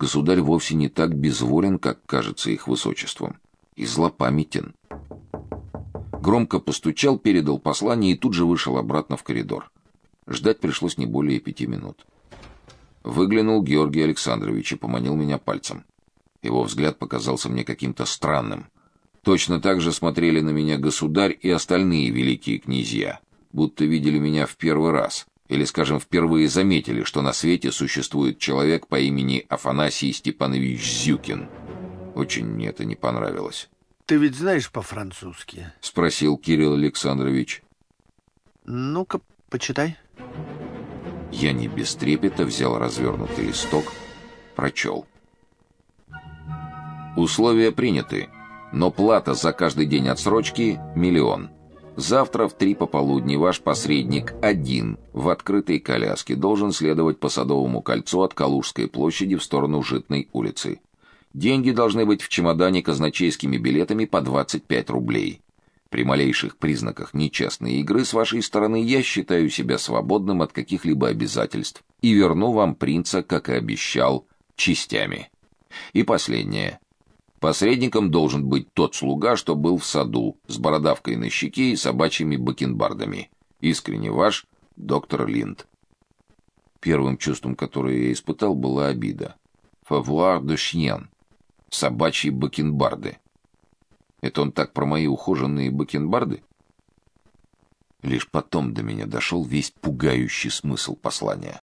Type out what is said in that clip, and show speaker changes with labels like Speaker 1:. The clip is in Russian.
Speaker 1: Государь вовсе не так безволен, как кажется их высочеством, и злопамятен. Громко постучал, передал послание и тут же вышел обратно в коридор. Ждать пришлось не более пяти минут. Выглянул Георгий Александрович и поманил меня пальцем. Его взгляд показался мне каким-то странным. Точно так же смотрели на меня государь и остальные великие князья, будто видели меня в первый раз, или, скажем, впервые заметили, что на свете существует человек по имени Афанасий Степанович Зюкин. Очень мне это не понравилось.
Speaker 2: Ты ведь знаешь по-французски?
Speaker 1: Спросил Кирилл Александрович.
Speaker 2: Ну-ка, почитай.
Speaker 1: Я не без трепета взял развернутый листок, прочел. Условия приняты, но плата за каждый день отсрочки – миллион. Завтра в три пополудни ваш посредник один в открытой коляске должен следовать по Садовому кольцу от Калужской площади в сторону Житной улицы. Деньги должны быть в чемодане казначейскими билетами по 25 рублей. При малейших признаках нечестной игры с вашей стороны я считаю себя свободным от каких-либо обязательств и верну вам принца, как и обещал, частями. И последнее. Посредником должен быть тот слуга, что был в саду, с бородавкой на щеке и собачьими бакенбардами. Искренне ваш, доктор Линд. Первым чувством, которое я испытал, была обида. «Фавуар де шьен» собачьи бакенбарды. Это он так про мои ухоженные бакенбарды? Лишь потом до меня дошел весь пугающий смысл послания.